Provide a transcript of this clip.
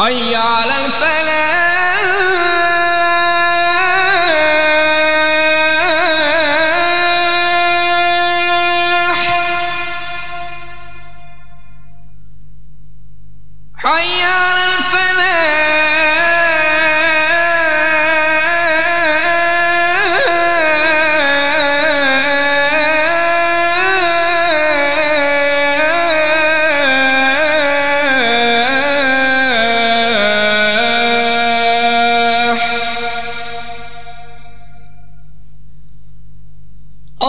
حي على الفلاح.